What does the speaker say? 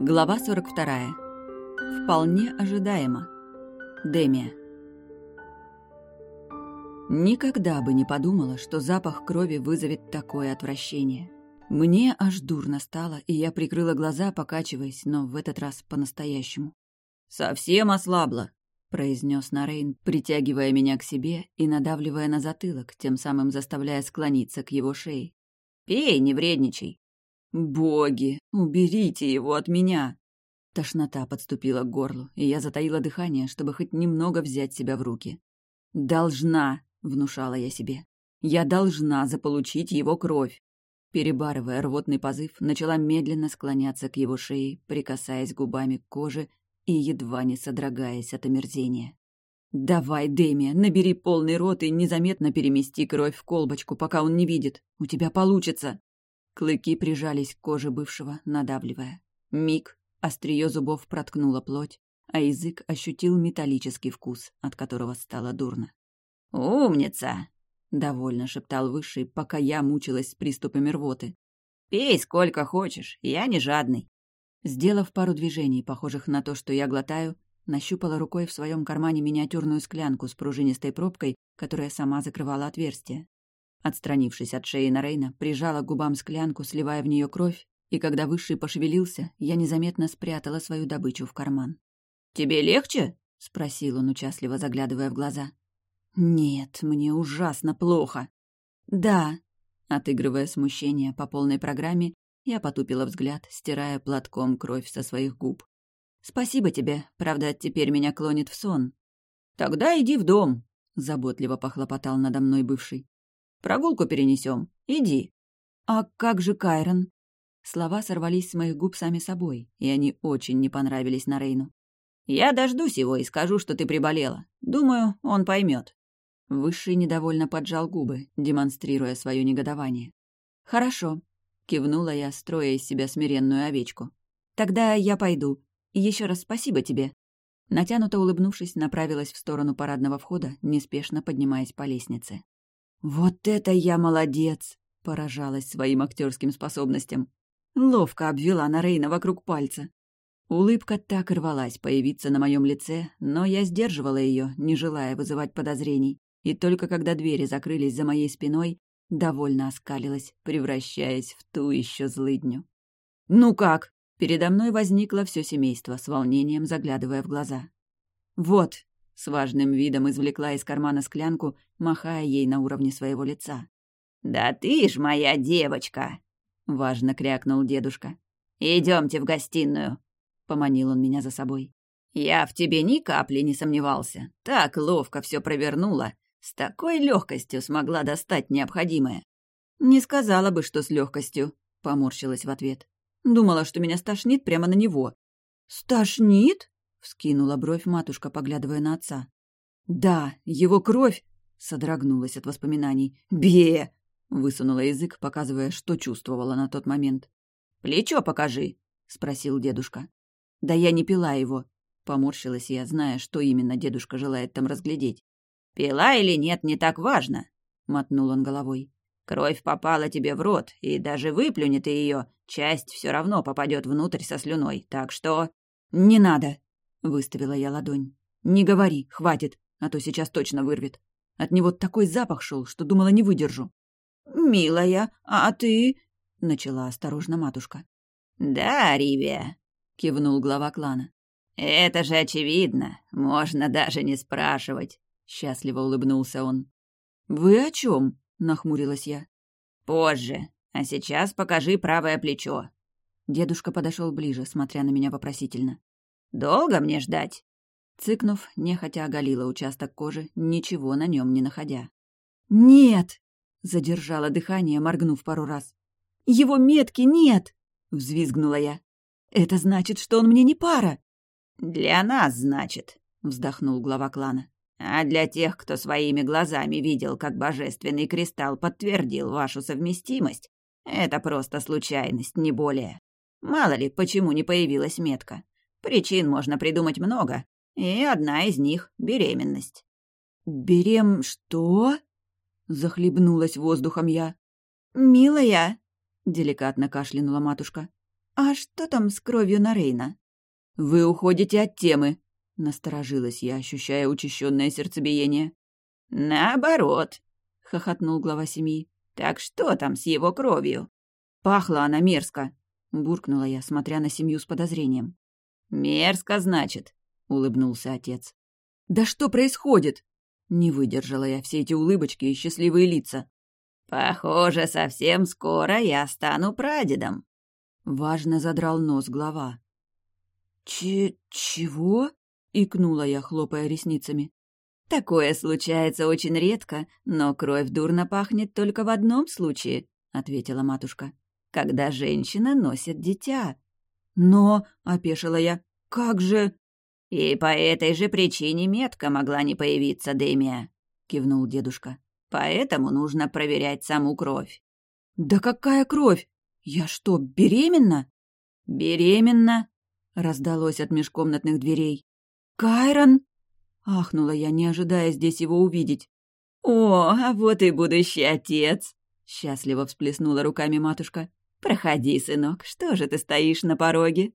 Глава 42. Вполне ожидаемо. Демия. Никогда бы не подумала, что запах крови вызовет такое отвращение. Мне аж дурно стало, и я прикрыла глаза, покачиваясь, но в этот раз по-настоящему. «Совсем ослабла», — произнес Нарейн, притягивая меня к себе и надавливая на затылок, тем самым заставляя склониться к его шее. «Пей, не вредничай». «Боги, уберите его от меня!» Тошнота подступила к горлу, и я затаила дыхание, чтобы хоть немного взять себя в руки. «Должна!» — внушала я себе. «Я должна заполучить его кровь!» Перебарывая рвотный позыв, начала медленно склоняться к его шее, прикасаясь губами к коже и едва не содрогаясь от омерзения. «Давай, Демия, набери полный рот и незаметно перемести кровь в колбочку, пока он не видит. У тебя получится!» Клыки прижались к коже бывшего, надавливая. Миг, острие зубов проткнуло плоть, а язык ощутил металлический вкус, от которого стало дурно. «Умница!» — довольно шептал Высший, пока я мучилась с приступами рвоты. «Пей сколько хочешь, я не жадный». Сделав пару движений, похожих на то, что я глотаю, нащупала рукой в своем кармане миниатюрную склянку с пружинистой пробкой, которая сама закрывала отверстие. Отстранившись от шеи Нарейна, прижала к губам склянку, сливая в нее кровь, и когда Высший пошевелился, я незаметно спрятала свою добычу в карман. «Тебе легче?» — спросил он, участливо заглядывая в глаза. «Нет, мне ужасно плохо». «Да», — отыгрывая смущение по полной программе, я потупила взгляд, стирая платком кровь со своих губ. «Спасибо тебе, правда, теперь меня клонит в сон». «Тогда иди в дом», — заботливо похлопотал надо мной бывший. «Прогулку перенесем. Иди». «А как же Кайрон?» Слова сорвались с моих губ сами собой, и они очень не понравились Нарейну. «Я дождусь его и скажу, что ты приболела. Думаю, он поймет. Высший недовольно поджал губы, демонстрируя свое негодование. «Хорошо», Кивнула я, строя из себя смиренную овечку. «Тогда я пойду. Еще раз спасибо тебе». Натянуто улыбнувшись, направилась в сторону парадного входа, неспешно поднимаясь по лестнице. «Вот это я молодец!» — поражалась своим актерским способностям. Ловко обвела Нарейна вокруг пальца. Улыбка так рвалась появиться на моем лице, но я сдерживала ее, не желая вызывать подозрений. И только когда двери закрылись за моей спиной, довольно оскалилась, превращаясь в ту еще злыдню. «Ну как?» Передо мной возникло все семейство, с волнением заглядывая в глаза. «Вот», — с важным видом извлекла из кармана склянку, махая ей на уровне своего лица. «Да ты ж моя девочка!» — важно крякнул дедушка. Идемте в гостиную», — поманил он меня за собой. «Я в тебе ни капли не сомневался. Так ловко все провернула. С такой легкостью смогла достать необходимое. Не сказала бы, что с легкостью, поморщилась в ответ. Думала, что меня стошнит прямо на него. Стошнит? Вскинула бровь матушка, поглядывая на отца. Да, его кровь содрогнулась от воспоминаний. Бе! высунула язык, показывая, что чувствовала на тот момент. Плечо покажи, спросил дедушка. Да я не пила его, поморщилась я, зная, что именно дедушка желает там разглядеть. «Пила или нет, не так важно», — мотнул он головой. «Кровь попала тебе в рот, и даже выплюнет ты ее, часть все равно попадет внутрь со слюной, так что...» «Не надо», — выставила я ладонь. «Не говори, хватит, а то сейчас точно вырвет. От него такой запах шел, что думала, не выдержу». «Милая, а ты...» — начала осторожно матушка. «Да, Ривия», — кивнул глава клана. «Это же очевидно, можно даже не спрашивать. — счастливо улыбнулся он. «Вы о чем? нахмурилась я. «Позже. А сейчас покажи правое плечо». Дедушка подошел ближе, смотря на меня вопросительно. «Долго мне ждать?» Цыкнув, нехотя оголила участок кожи, ничего на нем не находя. «Нет!» — задержала дыхание, моргнув пару раз. «Его метки нет!» — взвизгнула я. «Это значит, что он мне не пара!» «Для нас, значит!» — вздохнул глава клана. А для тех, кто своими глазами видел, как божественный кристалл подтвердил вашу совместимость, это просто случайность, не более. Мало ли, почему не появилась метка. Причин можно придумать много, и одна из них — беременность. «Берем что?» — захлебнулась воздухом я. «Милая!» — деликатно кашлянула матушка. «А что там с кровью на Рейна?» «Вы уходите от темы», — насторожилась я, ощущая учащенное сердцебиение. «Наоборот», — хохотнул глава семьи. «Так что там с его кровью?» «Пахла она мерзко», — буркнула я, смотря на семью с подозрением. «Мерзко, значит», — улыбнулся отец. «Да что происходит?» Не выдержала я все эти улыбочки и счастливые лица. «Похоже, совсем скоро я стану прадедом», — важно задрал нос глава. «Ч... чего?» — икнула я, хлопая ресницами. «Такое случается очень редко, но кровь дурно пахнет только в одном случае», — ответила матушка. «Когда женщина носит дитя». «Но...» — опешила я. «Как же...» «И по этой же причине метка могла не появиться, Демия», — кивнул дедушка. «Поэтому нужно проверять саму кровь». «Да какая кровь? Я что, беременна?» «Беременна?» — раздалось от межкомнатных дверей. «Кайрон!» — ахнула я, не ожидая здесь его увидеть. «О, а вот и будущий отец!» — счастливо всплеснула руками матушка. «Проходи, сынок, что же ты стоишь на пороге?»